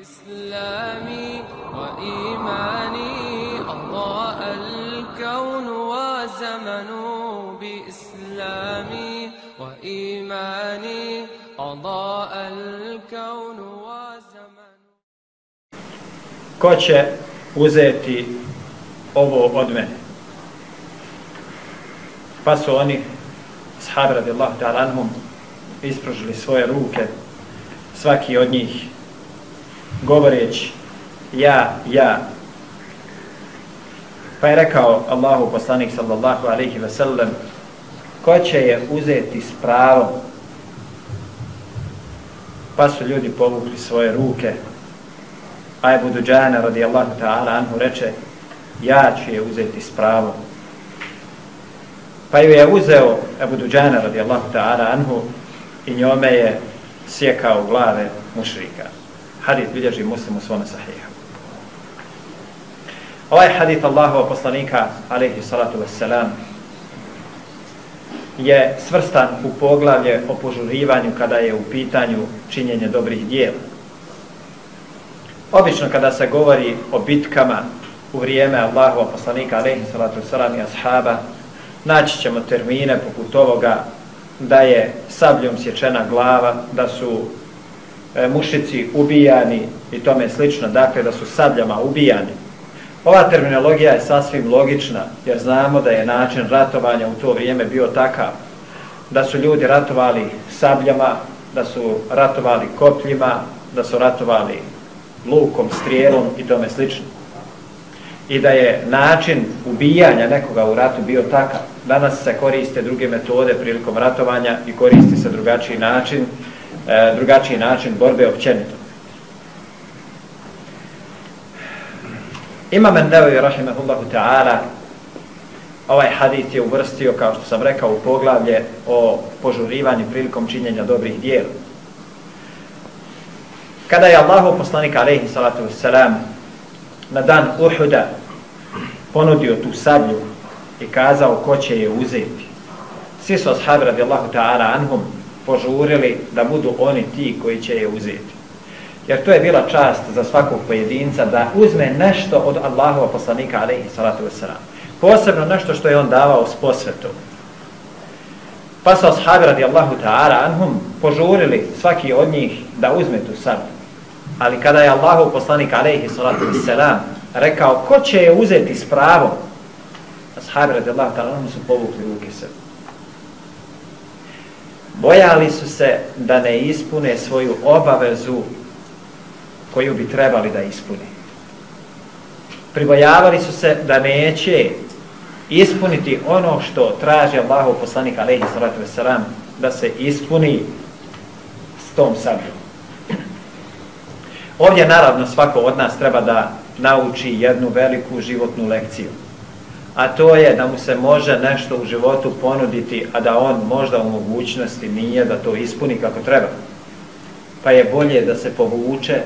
إسلامي وإيماني أضاء الكون وزمن بإسلامي وإيماني أضاء الكون وزمن Ko će uzeti ovo od mene? Pa su oni, sahabi radijallahu ta'ala anhum, ispružili svoje ruke, svaki od njih govoreći ja, ja. Pa je rekao Allahu poslanik sallallahu alaihi ve sellem ko će je uzeti s pravom? Pa su ljudi povukli svoje ruke. A Ebu Duđana radijallahu ta'ala anhu reče ja ću je uzeti s pravom. Pa ju je uzeo Ebu Duđana radijallahu ta'ala anhu i njome je sjekao glave mušrika hadith bilježi muslim u svome sahihu. Ovaj hadith Allahova poslanika, alaihi salatu wassalam, je svrstan u poglavlje o požurivanju kada je u pitanju činjenje dobrih dijela. Obično kada se govori o bitkama u vrijeme Allahova poslanika, alaihi salatu wassalam i ashaba, naći ćemo termine poput ovoga da je sabljom sječena glava, da su e, mušici ubijani i tome slično, dakle da su sabljama ubijani. Ova terminologija je sasvim logična, jer znamo da je način ratovanja u to vrijeme bio takav, da su ljudi ratovali sabljama, da su ratovali kopljima, da su ratovali lukom, strijelom i tome slično. I da je način ubijanja nekoga u ratu bio takav. Danas se koriste druge metode prilikom ratovanja i koristi se drugačiji način, e, drugačiji način borbe općenito. Imam Endevi, rahimahullahu ta'ala, ovaj hadith je uvrstio, kao što sam rekao, u poglavlje o požurivanju prilikom činjenja dobrih dijela. Kada je Allahu poslanik, alaihi salatu wassalam, na dan Uhuda ponudio tu sablju i kazao ko će je uzeti. Svi su ashabi radijallahu ta'ala anhum požurili da budu oni ti koji će je uzeti. Jer to je bila čast za svakog pojedinca da uzme nešto od Allahova poslanika alaihi salatu wasalam. Posebno nešto što je on davao s posvetom. Pa su ashabi radijallahu ta'ala anhum požurili svaki od njih da uzme tu sablju. Ali kada je Allahov poslanik alaihi salatu wasalam rekao ko će je uzeti s pravom, ashabi radijallahu ta'ala anhum su povukli ruke sebi bojali su se da ne ispune svoju obavezu koju bi trebali da ispune. Pribojavali su se da neće ispuniti ono što traži Allahov poslanik alaihi sallatu wasalam da se ispuni s tom sabljom. Ovdje naravno svako od nas treba da nauči jednu veliku životnu lekciju a to je da mu se može nešto u životu ponuditi, a da on možda u mogućnosti nije da to ispuni kako treba. Pa je bolje da se povuče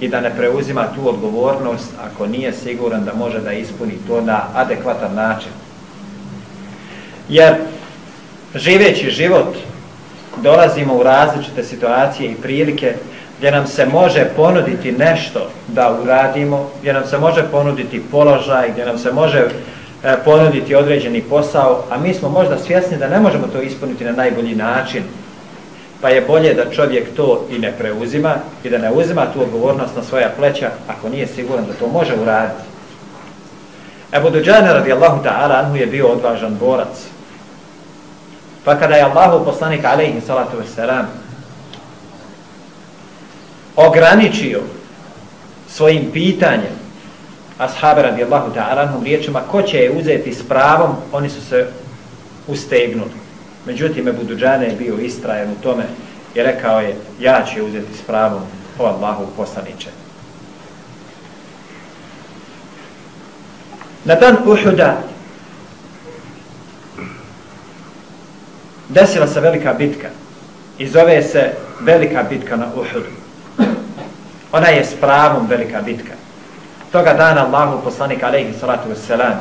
i da ne preuzima tu odgovornost ako nije siguran da može da ispuni to na adekvatan način. Jer živeći život dolazimo u različite situacije i prilike gdje nam se može ponuditi nešto da uradimo, gdje nam se može ponuditi položaj, gdje nam se može E, ponuditi određeni posao, a mi smo možda svjesni da ne možemo to ispuniti na najbolji način, pa je bolje da čovjek to i ne preuzima i da ne uzima tu odgovornost na svoja pleća ako nije siguran da to može uraditi. Ebu Duđane radijallahu ta'ala anhu je bio odvažan borac. Pa kada je Allahu poslanik alaihi salatu wasalam ograničio svojim pitanjem ashabi radijallahu ta'ala anhum riječima ko će je uzeti s pravom, oni su se ustegnuli. Međutim, Ebu Duđane je bio istrajen u tome i rekao je, ja ću je uzeti s pravom o Allahu poslaniće. Na dan Uhuda desila se velika bitka i zove se velika bitka na Uhudu. Ona je s pravom velika bitka toga dana Allahu poslanik alejhi salatu vesselam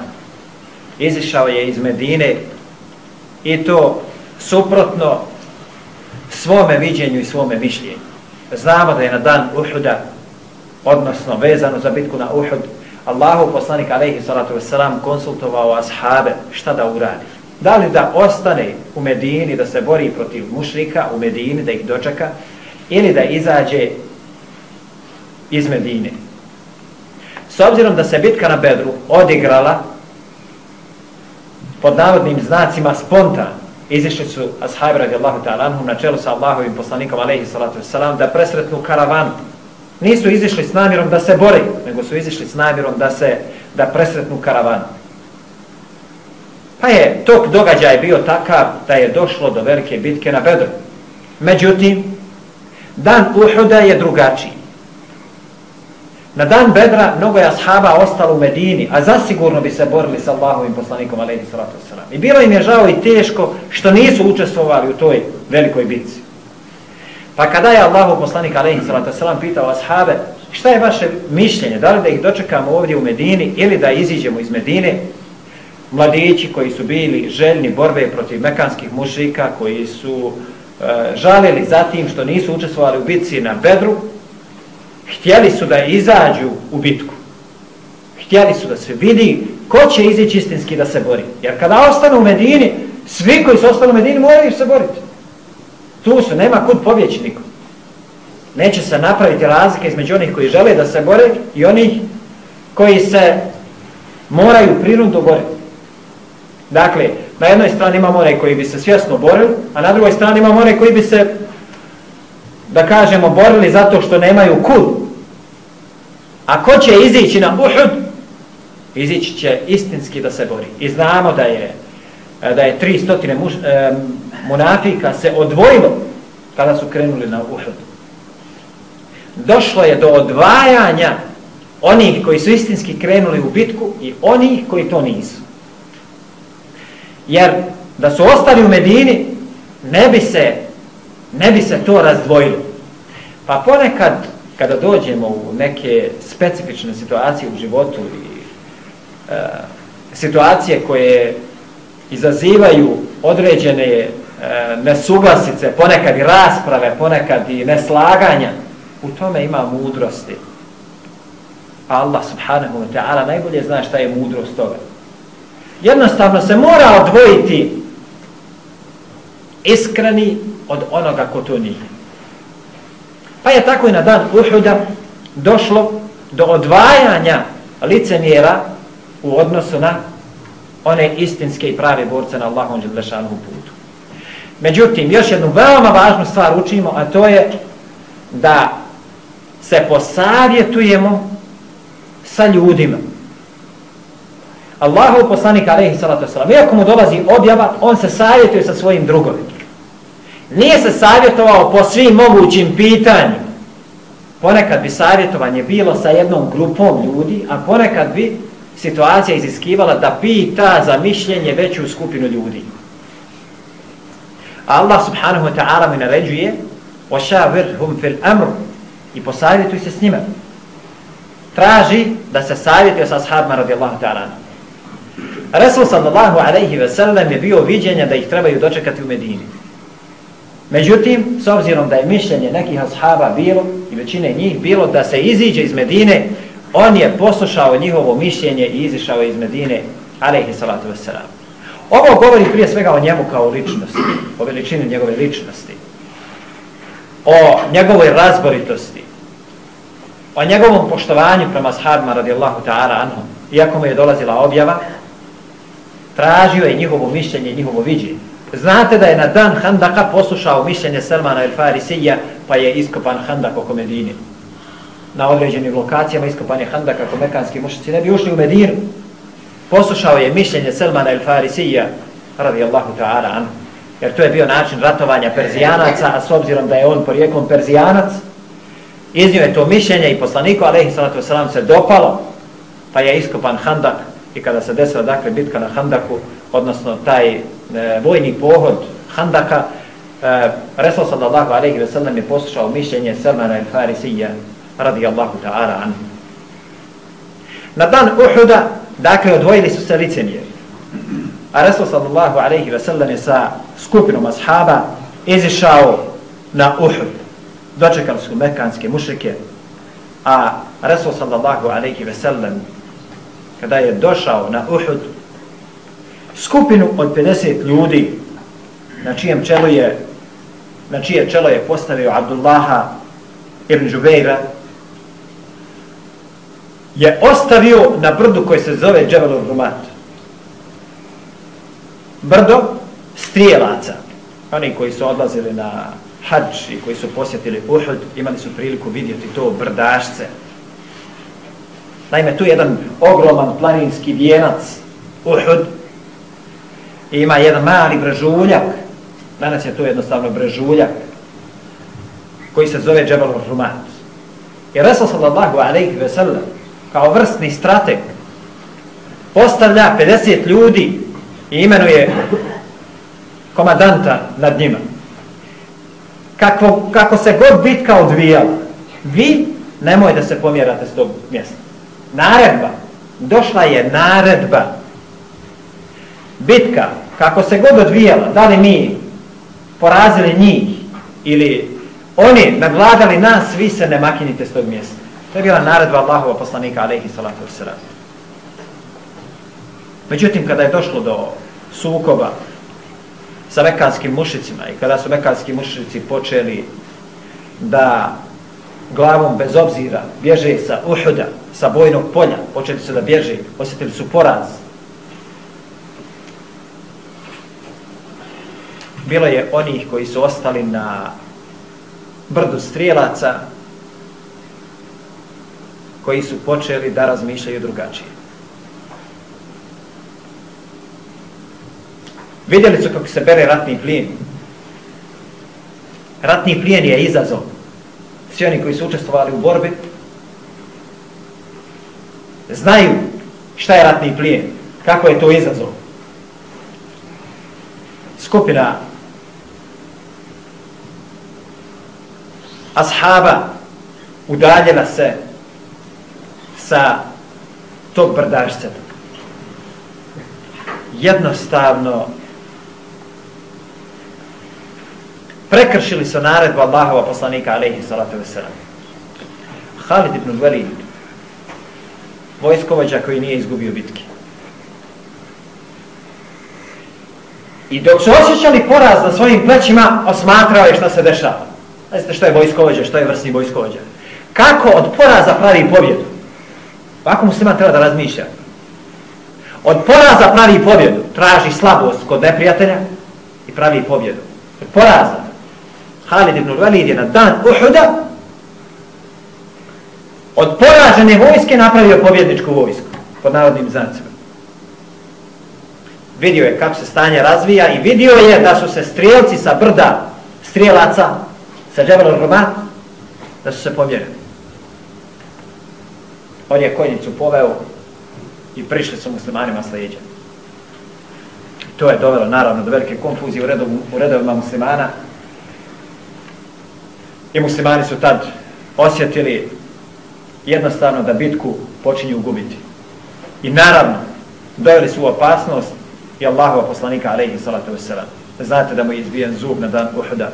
izišao je iz Medine i to suprotno svome viđenju i svome mišljenju. Znamo da je na dan Uhuda odnosno vezano za bitku na Uhud, Allahu poslanik alejhi salatu vesselam konsultovao ashabe šta da uradi. Da li da ostane u Medini da se bori protiv mušrika u Medini da ih dočeka ili da izađe iz Medine. S obzirom da se bitka na Bedru odigrala pod navodnim znacima spontan, izišli su ashabi radijallahu ta'ala anhum na čelu sa Allahovim poslanikom alaihi salatu vesselam da presretnu karavan nisu izišli s namjerom da se bore, nego su izišli s namjerom da se da presretnu karavan. Pa je tok događaj bio takav da je došlo do velike bitke na Bedru. Međutim, dan Uhuda je drugačiji. Na dan Bedra mnogo je ashaba ostalo u Medini, a zasigurno bi se borili sa Allahovim poslanikom alaihi salatu wasalam. I bilo im je žao i teško što nisu učestvovali u toj velikoj bitci. Pa kada je Allahov poslanik alaihi salatu selam pitao ashabe, šta je vaše mišljenje, da li da ih dočekamo ovdje u Medini ili da iziđemo iz Medine? Mladići koji su bili željni borbe protiv mekanskih mušrika, koji su e, žalili za tim što nisu učestvovali u bitci na Bedru, htjeli su da izađu u bitku. Htjeli su da se vidi ko će izići istinski da se bori. Jer kada ostanu u Medini, svi koji su ostali u Medini moraju se boriti. Tu su, nema kud pobjeći nikom. Neće se napraviti razlike između onih koji žele da se bore i onih koji se moraju prirundu boriti. Dakle, na jednoj strani imamo one koji bi se svjesno borili, a na drugoj strani imamo one koji bi se, da kažemo, borili zato što nemaju kud. A ko će izići na Uhud? Izići će istinski da se bori. I znamo da je da je 300 muš, e, munafika se odvojilo kada su krenuli na Uhud. Došlo je do odvajanja onih koji su istinski krenuli u bitku i onih koji to nisu. Jer da su ostali u Medini, ne bi se, ne bi se to razdvojilo. Pa ponekad, kada dođemo u neke specifične situacije u životu i e, situacije koje izazivaju određene e, nesuglasice, ponekad i rasprave, ponekad i neslaganja, u tome ima mudrosti. Allah subhanahu wa ta'ala najbolje zna šta je mudrost toga. Jednostavno se mora odvojiti iskreni od onoga ko to nije. Pa je tako i na dan Uhuda došlo do odvajanja licemjera u odnosu na one istinske i prave borce na Allahom dželešanu putu. Međutim, još jednu veoma važnu stvar učimo, a to je da se posavjetujemo sa ljudima. Allahu poslanik alejhi salatu vesselam, iako mu dolazi objava, on se savjetuje sa svojim drugovima. Nije se savjetovao po svim mogućim pitanjima. Ponekad bi savjetovanje bilo sa jednom grupom ljudi, a ponekad bi situacija iziskivala da pita za mišljenje veću skupinu ljudi. Allah subhanahu wa ta'ala mi naređuje وَشَاوِرْهُمْ فِي الْأَمْرُ i posavjetuj se s njima. Traži da se savjetuje sa ashabima radijallahu ta'ala. Resul sallallahu alaihi ve sellem je bio viđenja da ih trebaju dočekati u Medini. Međutim, s obzirom da je mišljenje nekih ashaba bilo i većine njih bilo da se iziđe iz Medine on je poslušao njihovo mišljenje i izišao iz Medine, alaihi salatu wasalam. Ovo govori prije svega o njemu kao ličnosti, o veličini njegove ličnosti, o njegovoj razboritosti, o njegovom poštovanju prema ashabima radijallahu ta'ala anhum. Iako mu je dolazila objava, tražio je njihovo mišljenje i njihovo viđenje. Znate da je na dan Handaka poslušao mišljenje Salmana el Farisija, pa je iskopan Handak oko Medine na određenim lokacijama iskopanje Handak kako mekanski mušici ne bi ušli u Medinu. Poslušao je mišljenje Selmana el Farisija radijallahu ta'ala anhu. Jer to je bio način ratovanja Perzijanaca, a s obzirom da je on porijekom Perzijanac, iznio je to mišljenje i poslaniku, alaihi salatu wasalam, se dopalo, pa je iskopan handak i kada se desila dakle bitka na handaku, odnosno taj e, vojni pohod handaka, e, Resul sallallahu alaihi wasalam je poslušao mišljenje Selmana i Farisija radijallahu ta'ala anhu. Na dan Uhuda, dakle, odvojili su se licemjeri. A Resul sallallahu alaihi ve sellem je sa skupinom ashaba izišao na Uhud. Dočekali su mekanske mušrike A Rasul sallallahu alaihi ve sellem kada je došao na Uhud skupinu od 50 ljudi na čijem čelu je na čije čelo je postavio Abdullaha ibn Žubeira je ostavio na brdu koji se zove Dževelur Rumat. Brdo strijelaca. Oni koji su odlazili na hađ i koji su posjetili Uhud, imali su priliku vidjeti to brdašce. Naime, tu je jedan ogroman planinski vijenac Uhud i ima jedan mali brežuljak. Danas je to jednostavno brežuljak koji se zove Džebel Rumat. I Resul sallallahu alaihi ve sellem kao vrstni strateg postavlja 50 ljudi i imenuje komadanta nad njima. Kako, kako se god bitka odvijala, vi nemoj da se pomjerate s tog mjesta. Naredba. Došla je naredba. Bitka, kako se god odvijala, da li mi porazili njih ili oni nadvladali nas, vi se ne makinite s tog mjesta. To je bila naredba Allahova poslanika, alaihi salatu wasalam. Međutim, kada je došlo do sukoba sa mekanskim mušicima i kada su mekanski mušici počeli da glavom bez obzira bježe sa Uhuda, sa bojnog polja, počeli su da bježe, osjetili su poraz. Bilo je onih koji su ostali na brdu strijelaca, koji su počeli da razmišljaju drugačije. Vidjeli su kako se bere ratni plijen. Ratni plijen je izazov. Svi oni koji su učestvovali u borbi znaju šta je ratni plijen, kako je to izazov. Skupina ashaba udaljila se sa tog brdašca. Jednostavno prekršili su naredbu Allahova poslanika alaihi salatu wasalam. Halid ibn Velid, vojskovođa koji nije izgubio bitke. I dok su osjećali poraz na svojim plećima, osmatrao je šta se dešava. Znate što je vojskovođa, što je vrsni vojskovođa. Kako od poraza pravi pobjedu? Ovako musliman treba da razmišlja. Od poraza pravi pobjedu. Traži slabost kod neprijatelja i pravi pobjedu. Od poraza. Halid ibn Walid je na dan Uhuda od poražene vojske napravio pobjedničku vojsku pod narodnim znacima. Vidio je kako se stanje razvija i vidio je da su se strijelci sa brda strijelaca sa Džabal Roma da su se pomjerili. On je konjicu poveo i prišli su muslimanima slijedja. To je dovelo naravno do velike konfuzije u, redov, u redovima muslimana. I muslimani su tad osjetili jednostavno da bitku počinju gubiti. I naravno, doveli su opasnost i Allahova poslanika, alaihi salatu wasalam. Znate da mu je izbijen zub na dan Uhuda.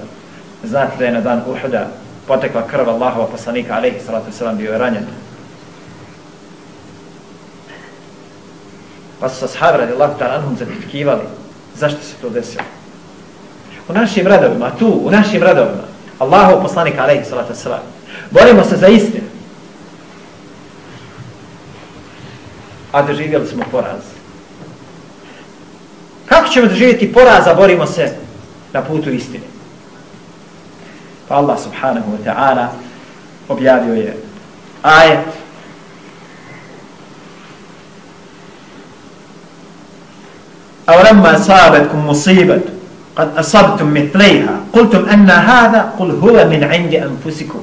Znate da je na dan Uhuda potekla krv Allahova poslanika, alaihi salatu wasalam, bio je ranjen. Pa su sahabi radi Allah ta'ala anhum zapitkivali zašto se to desilo. U našim radovima, tu, u našim radovima, Allahov poslanik alaihi salatu wasalam, borimo se za istinu. A doživjeli smo poraz. Kako ćemo doživjeti poraz, a borimo se na putu istine? Pa Allah subhanahu wa ta'ala objavio je ajet أولما أصابتكم مصيبة قد أصبتم مثليها قلتم أن هذا قل هو من عند أنفسكم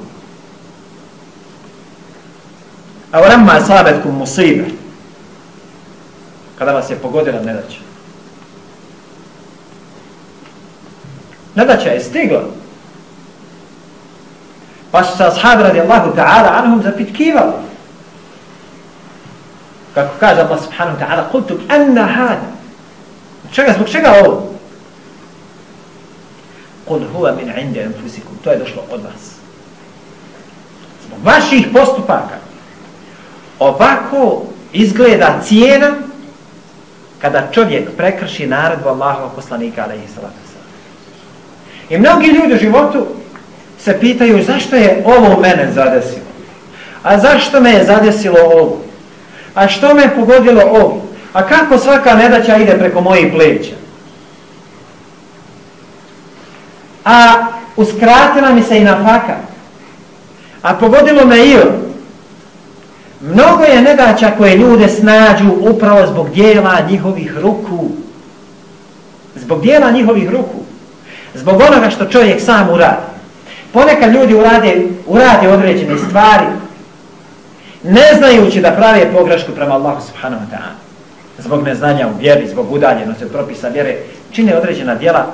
أولما أصابتكم مصيبة kada vas je pogodila nedaća. Nedaća je stigla. Pa su se ashab radijallahu ta'ala anhum zapitkivali. Kako kaže Allah subhanahu ta'ala, kultu anna hada. Čega, zbog čega ovo? Kul huva min inde enfusikum. To je došlo od vas. Zbog vaših postupaka. Ovako izgleda cijena kada čovjek prekrši naredbu Allahova poslanika alaihi salatu I mnogi ljudi u životu se pitaju zašto je ovo mene zadesilo? A zašto me je zadesilo ovo? A što me je pogodilo ovo? A kako svaka nedaća ide preko mojih pleća? A uskratila mi se i na faka. A pogodilo me i ovo. Mnogo je nedaća koje ljude snađu upravo zbog dijela njihovih ruku. Zbog dijela njihovih ruku. Zbog onoga što čovjek sam uradi. Ponekad ljudi urade, urade određene stvari ne znajući da prave pogrešku prema Allahu subhanahu wa ta'ala. Zbog neznanja u vjeri, zbog udaljenosti od propisa vjere, čine određena djela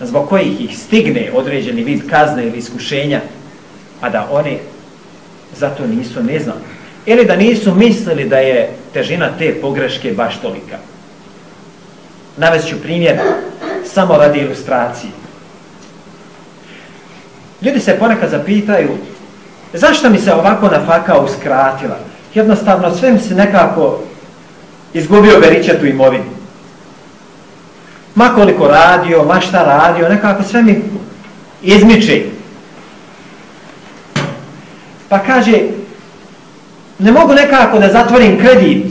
zbog kojih ih stigne određeni vid kazne ili iskušenja, a da oni zato nisu neznali. Ili da nisu mislili da je težina te pogreške baš tolika. Navest ću primjer samo radi ilustracije. Ljudi se ponekad zapitaju zašto mi se ovako na faka uskratila? Jednostavno sve mi se nekako izgubio beričetu imovinu. Ma koliko radio, ma šta radio, nekako sve mi izmiče. Pa kaže, ne mogu nekako da zatvorim kredit.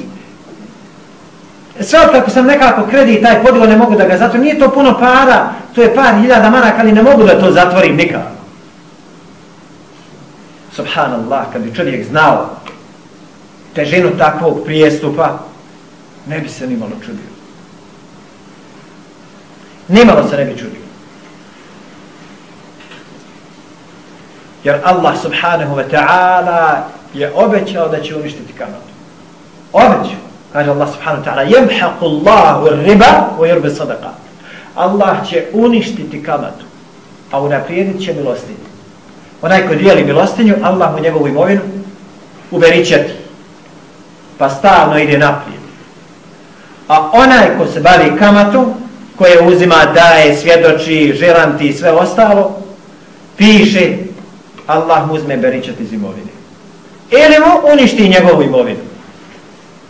Sve kako sam nekako kredit, taj podio ne mogu da ga zatvorim. Nije to puno para, to je par hiljada maraka, ali ne mogu da to zatvorim nikako. Subhanallah, kad bi čovjek znao težinu takvog prijestupa, ne bi se nimalo čudio. Nimalo se ne bi čudio. Jer Allah subhanahu wa ta'ala je obećao da će uništiti kamatu. Obećao. Kaže Allah subhanahu wa ta'ala Jemhaqu Allahu riba u jurbe sadaka. Allah će uništiti kamatu, a unaprijedit će milostinju. Onaj ko dijeli milostinju, Allah mu njegovu imovinu uberičeti. Pa stalno ide naprijed. A onaj ko se bavi kamatom, koje uzima, daje, svjedoči, želanti i sve ostalo, piše, Allah mu uzme beričati iz imovine. Ili mu uništi njegovu imovinu.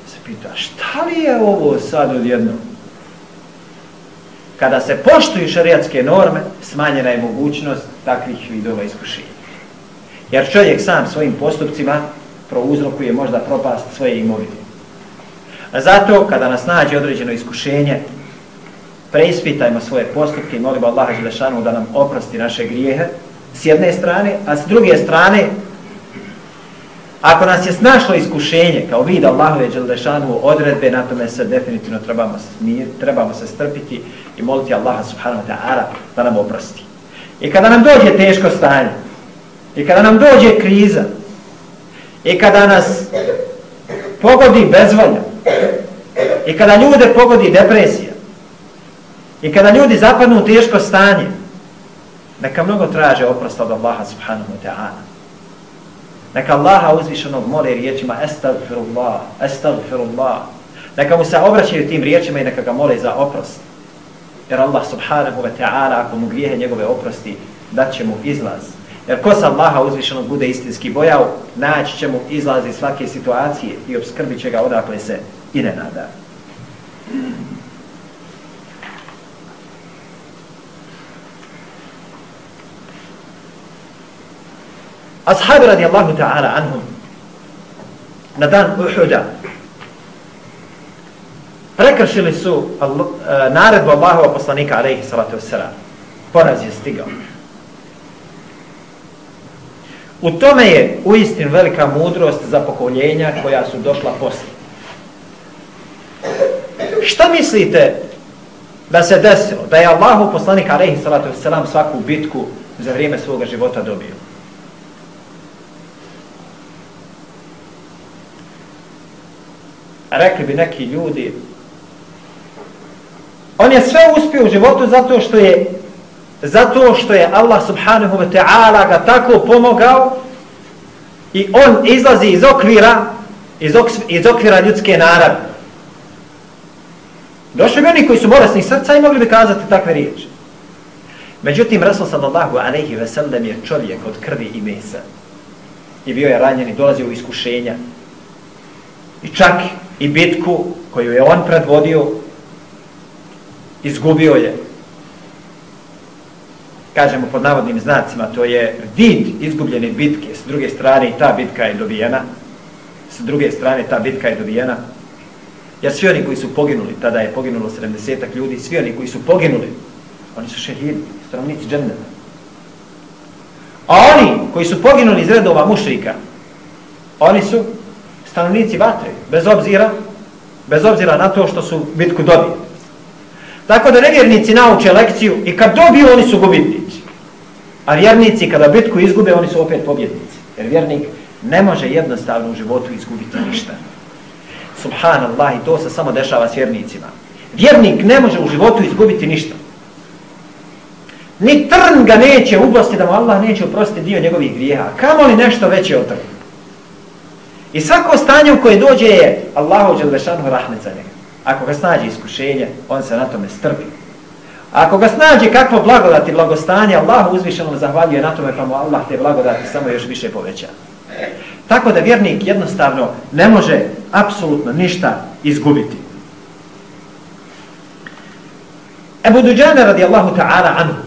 Se pita, šta li je ovo sad odjedno? Kada se poštuju šariatske norme, smanjena je mogućnost takvih vidova iskušenja. Jer čovjek sam svojim postupcima prouzrokuje možda propast svoje imovine. A zato, kada nas nađe određeno iskušenje, preispitajmo svoje postupke i molimo Allaha Želešanu da nam oprosti naše grijehe s jedne strane, a s druge strane, ako nas je snašlo iskušenje, kao vid Allahove Đelešanu odredbe, na tome se definitivno trebamo, smir, trebamo se strpiti i moliti Allaha Subhanahu wa ta'ala da nam oprosti. I kada nam dođe teško stanje, i kada nam dođe kriza, i kada nas pogodi bezvolja, i kada ljude pogodi depresija, i kada ljudi zapadnu u teško stanje, neka mnogo traže oprost od Allaha subhanahu wa ta'ala. Neka Allaha uzvišenog mole riječima estagfirullah, estagfirullah. Neka mu se obraćaju tim riječima i neka ga mole za oprost. Jer Allah subhanahu wa ta'ala ako mu grijehe njegove oprosti, dat će mu izlaz. Jer ko se Allaha uzvišenog bude istinski bojao, naći će mu izlaz iz svake situacije i obskrbit će ga odakle se i ne nada. Ashabi radijallahu ta'ala anhum na dan Uhuda prekršili su e, naredbu Allahova poslanika alaihi salatu wasalam. Poraz je stigao. U tome je uistin velika mudrost za pokoljenja koja su došla posle. Šta mislite da se desilo? Da je Allahu poslanik alaihi salatu wasalam svaku bitku za vrijeme svoga života dobio? Rekli bi neki ljudi, on je sve uspio u životu zato što je zato što je Allah subhanahu wa ta'ala ga tako pomogao i on izlazi iz okvira iz, ok, iz okvira ljudske naravi. Došli bi oni koji su bolesni srca i mogli bi kazati takve riječi. Međutim, Rasul sallallahu alaihi ve sellem je čovjek od krvi i mesa. i bio je ranjen i dolazio u iskušenja. I čak i bitku koju je on predvodio, izgubio je. Kažemo pod navodnim znacima, to je vid izgubljene bitke, s druge strane i ta bitka je dobijena, s druge strane ta bitka je dobijena, jer svi oni koji su poginuli, tada je poginulo 70 ljudi, svi oni koji su poginuli, oni su šehidi, stanovnici dženneta. A oni koji su poginuli iz redova mušrika, oni su stanovnici vatre, bez obzira, bez obzira na to što su bitku dobili. Tako da nevjernici nauče lekciju i kad dobiju oni su gubitnici. A vjernici kada bitku izgube oni su opet pobjednici. Jer vjernik ne može jednostavno u životu izgubiti ništa. Subhanallah i to se samo dešava s vjernicima. Vjernik ne može u životu izgubiti ništa. Ni trn ga neće ubosti da mu Allah neće oprostiti dio njegovih grijeha. Kamo li nešto veće od trn? I svako stanje u koje dođe je Allahu Đelešanu rahmet za njega. Ako ga snađe iskušenje, on se na tome strpi. Ako ga snađe kakvo blagodati, blagostanje, Allah uzvišeno zahvaljuje na tome, pa mu Allah te blagodati samo još više poveća. Tako da vjernik jednostavno ne može apsolutno ništa izgubiti. Ebu Duđane radijallahu ta'ala anhu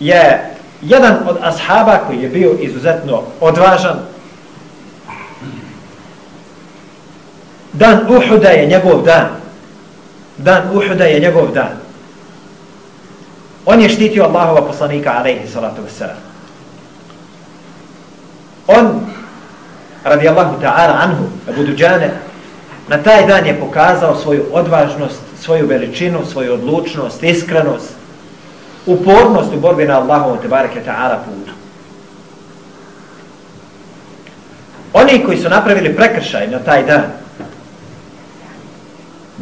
je jedan od ashaba koji je bio izuzetno odvažan. Dan Uhuda je njegov dan. Dan Uhuda je njegov dan. On je štitio Allahova poslanika alaihi salatu wassalam. On, radi Allahu ta'ala anhu, Abu Duđane, na taj dan je pokazao svoju odvažnost, svoju veličinu, svoju odlučnost, iskrenost, upornost u borbi na Allahovom tebareke ta'ala putu. Oni koji su napravili prekršaj na taj dan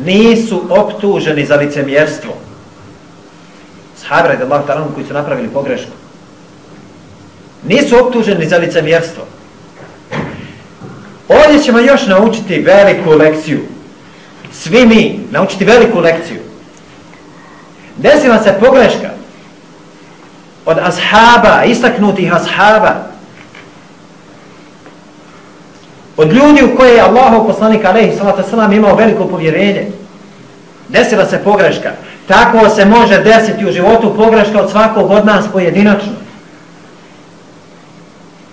nisu optuženi za licemjerstvo. Sahabi radi Allah ta'ala koji su napravili pogrešku. Nisu optuženi za licemjerstvo. Ovdje ćemo još naučiti veliku lekciju. Svi mi naučiti veliku lekciju. Desila se pogreška od ashaba, istaknutih ashaba, od ljudi u koje je Allahov poslanik alaihi salatu sallam imao veliko povjerenje. Desila se pogreška. Tako se može desiti u životu pogreška od svakog od nas pojedinačno.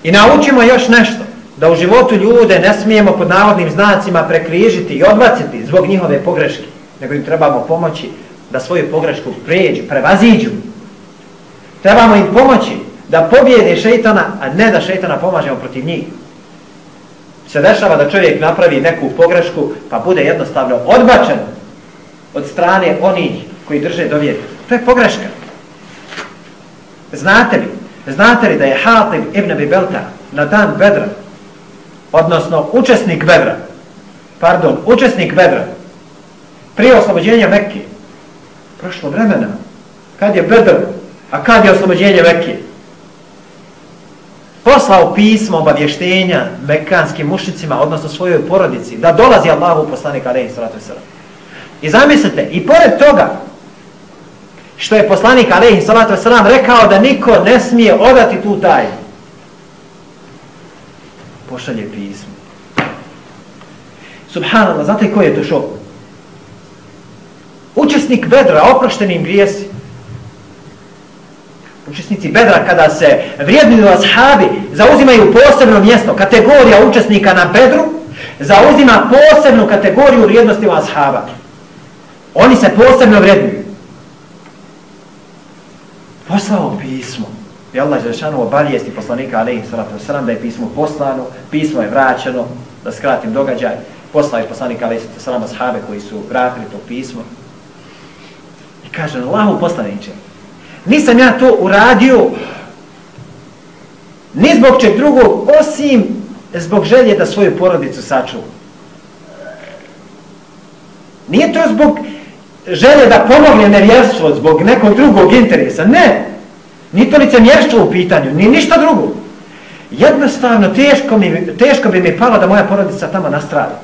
I naučimo još nešto. Da u životu ljude ne smijemo pod navodnim znacima prekrižiti i odbaciti zbog njihove pogreške. Nego im trebamo pomoći da svoju pogrešku pređu, prevaziđu. Trebamo im pomoći da pobjede šeitana, a ne da šeitana pomažemo protiv njih. Se dešava da čovjek napravi neku pogrešku, pa bude jednostavno odbačen od strane onih koji drže do vjeri. To je pogreška. Znate li, znate li da je Hatib ibn Abi Belta na dan Bedra, odnosno učesnik Bedra, pardon, učesnik Bedra, prije oslobođenja Mekke, prošlo vremena, kad je Bedr A kad je oslobođenje Mekke? Poslao pismo obavještenja mekanskim mušnicima, odnosno svojoj porodici, da dolazi Allahu poslanika alaihi sallatu sallam. I zamislite, i pored toga, što je poslanik alaihi sallatu sallam rekao da niko ne smije odati tu taj, pošalje pismo. Subhanallah, znate koji je to šok? Učesnik bedra, oproštenim grijesi, učesnici bedra kada se vrijednuju ashabi zauzimaju posebno mjesto kategorija učesnika na bedru zauzima posebnu kategoriju vrijednosti ashaba. Oni se posebno vrijednuju poslao pismo. I Allah Želešanu rešano obavijesti poslanika alaihi sallatu sallam da je pismo poslano pismo je vraćeno da skratim događaj. Poslao je poslanika alaihi sallatu sallam ashabe koji su vratili to pismo. I kaže Allahu poslaniće Nisam ja to uradio ni zbog čeg drugog, osim zbog želje da svoju porodicu sačuvam. Nije to zbog želje da pomogne nevjerstvo zbog nekog drugog interesa. Ne. Nije to licemjerstvo u pitanju. ni ništa drugo. Jednostavno, teško, mi, teško bi mi palo da moja porodica tamo nastrada.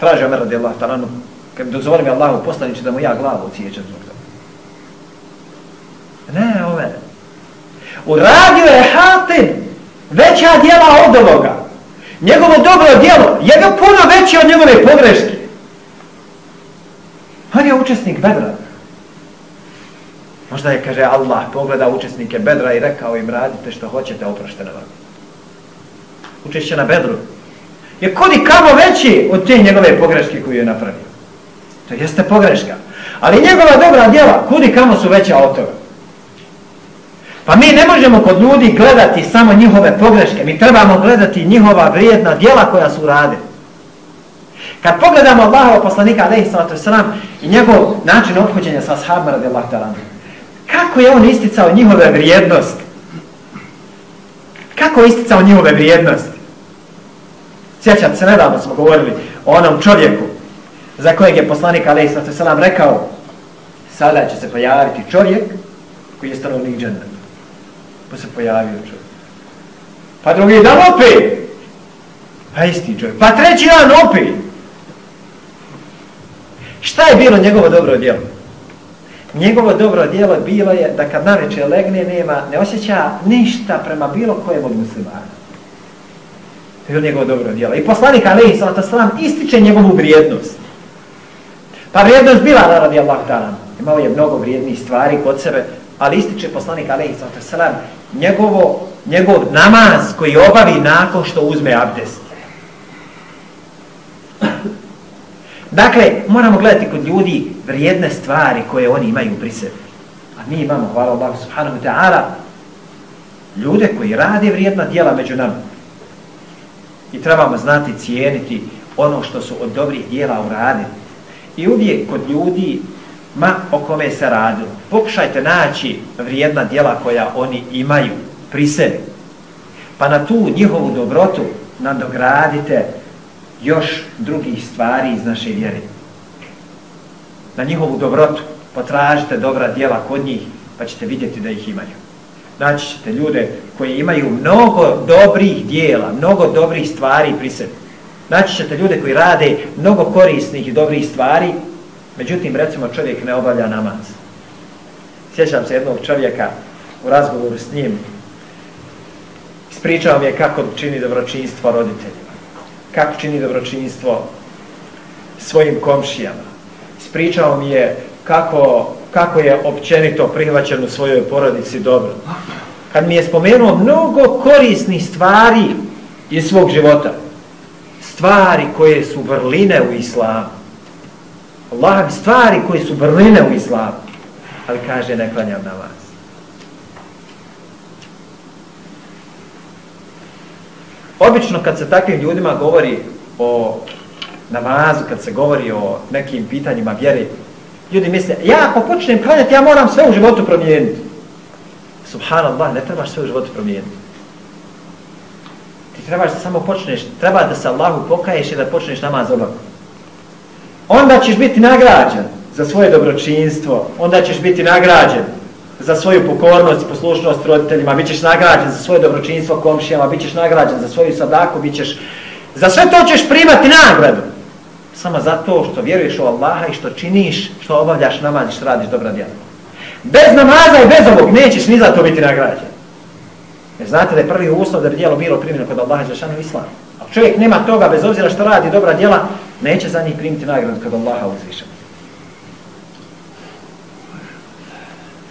Traži Omer radi Allah talanu, kad dozvoli mi Allahu poslanići da mu ja glavu ocijećem zbog toga. Ne, Omer. Uradio je Hatim veća djela od ovoga. Njegovo dobro djelo je ga puno veće od njegove pogreške. On je učesnik Bedra. Možda je, kaže Allah, pogleda učesnike Bedra i rekao im radite što hoćete, oprošteno vam. Učešće na Bedru je kodi kamo veći od te njegove pogreške koju je napravio. To jeste pogreška. Ali njegova dobra djela, kudi kamo su veća od toga. Pa mi ne možemo kod ljudi gledati samo njihove pogreške. Mi trebamo gledati njihova vrijedna djela koja su radili. Kad pogledamo Allahova poslanika, alaihi sallatu sallam, i njegov način obhođenja sa ashabima, radi Allah kako je on isticao njihove vrijednosti? Kako je isticao njihove vrijednosti? Sjećate se, nedavno smo govorili o onom čovjeku za kojeg je poslanik alaihi sallatu Selam rekao sada će se pojaviti čovjek koji je stanovnik džendata pa se pojavio čovjek. Pa drugi dan opet. Pa isti čovjek. Pa treći dan opet. Šta je bilo njegovo dobro djelo? Njegovo dobro djelo bilo je da kad naveče legne nema, ne osjeća ništa prema bilo kojem od muslimana. To je njegovo dobro djelo. I poslanik Alehi s.a.v. ističe njegovu vrijednost. Pa vrijednost bila da radi Allah ta'ala. Imao je mnogo vrijednih stvari kod sebe, ali ističe poslanik Alehi s.a.v njegovo, njegov namaz koji obavi nakon što uzme abdest. Dakle, moramo gledati kod ljudi vrijedne stvari koje oni imaju pri sebi. A mi imamo, hvala Allah subhanahu ta'ala, ljude koji rade vrijedna dijela među nama. I trebamo znati cijeniti ono što su od dobrih dijela uradili. I uvijek kod ljudi ma o kome se radilo. Pokušajte naći vrijedna dijela koja oni imaju pri sebi. Pa na tu njihovu dobrotu nadogradite još drugih stvari iz naše vjere. Na njihovu dobrotu potražite dobra dijela kod njih, pa ćete vidjeti da ih imaju. Naći ćete ljude koji imaju mnogo dobrih dijela, mnogo dobrih stvari pri sebi. Naći ćete ljude koji rade mnogo korisnih i dobrih stvari, Međutim, recimo, čovjek ne obavlja namaz. Sjećam se jednog čovjeka u razgovoru s njim. Ispričao mi je kako čini dobročinstvo roditeljima. Kako čini dobročinstvo svojim komšijama. Ispričao mi je kako, kako je općenito prihvaćen u svojoj porodici dobro. Kad mi je spomenuo mnogo korisnih stvari iz svog života. Stvari koje su vrline u islamu. Allah stvari koje su vrline u islamu. Ali kaže, ne klanjam na vas. Obično kad se takvim ljudima govori o namazu, kad se govori o nekim pitanjima vjere, ljudi misle, ja ako počnem klanjati, ja moram sve u životu promijeniti. Subhanallah, ne trebaš sve u životu promijeniti. Ti trebaš da samo počneš, treba da se Allahu pokaješ i da počneš namaz obavljati. onda ćeš biti nagrađen za svoje dobročinstvo, onda ćeš biti nagrađen za svoju pokornost i poslušnost roditeljima, bit ćeš nagrađen za svoje dobročinstvo komšijama, bit ćeš nagrađen za svoju sadaku, bit ćeš... Za sve to ćeš primati nagradu. Samo zato što vjeruješ u Allaha i što činiš, što obavljaš namaz i što radiš dobra djela. Bez namaza i bez ovog nećeš ni za to biti nagrađen. Jer znate da je prvi uslov da bi djelo bilo primjeno kod Allaha Žešanu Islam. Ako čovjek nema toga, bez obzira što radi dobra djela, neće za njih primiti nagradu kod Allaha uzvišen.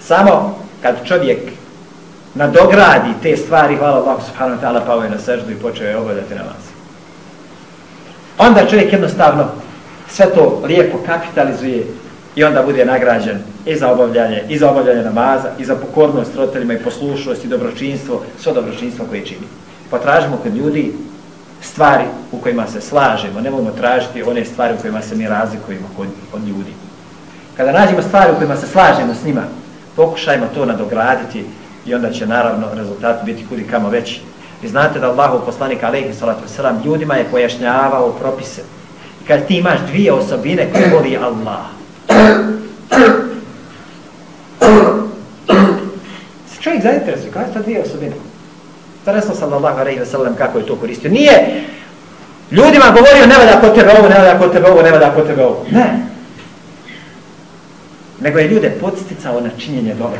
Samo kad čovjek nadogradi te stvari, hvala Allahu subhanahu wa ta'ala, pao je na seždu i počeo je obavljati namaz. Onda čovjek jednostavno sve to lijepo kapitalizuje i onda bude nagrađen i za obavljanje, i za obavljanje namaza, i za pokornost roditeljima i poslušnost i dobročinstvo, sve dobročinstvo koje čini. Pa Potražimo kod ljudi stvari u kojima se slažemo, ne možemo tražiti one stvari u kojima se mi razlikujemo kod, od ljudi. Kada nađemo stvari u kojima se slažemo s njima, pokušajmo to nadograditi i onda će naravno rezultat biti kudi kamo veći. Vi znate da Allahu poslanik alejhi salatu vesselam ljudima je pojašnjavao propise. I kad ti imaš dvije osobine koje voli Allah. Se čovjek zainteresuje, kada je dvije osobine? Za Resul sallallahu alejhi wa sallam kako je to koristio. Nije ljudima govorio ne valja kod tebe ovo, ne valja kod tebe ovo, ne valja kod tebe ovo. Ne. Nego je ljude podsticao na činjenje dobra.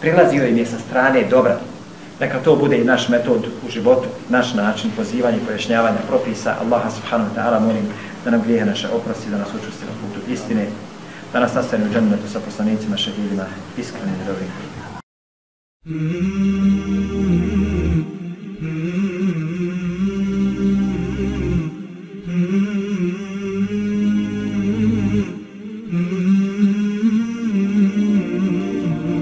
prilazio im je sa strane dobra. Neka to bude i naš metod u životu, naš način pozivanja i pojašnjavanja propisa. Allaha subhanahu wa ta'ala molim da nam grijehe naše oprosti, da nas učusti na putu istine, da nas nastane u džennetu sa poslanicima, šehidima, iskrenim i dobrim. Mm -hmm.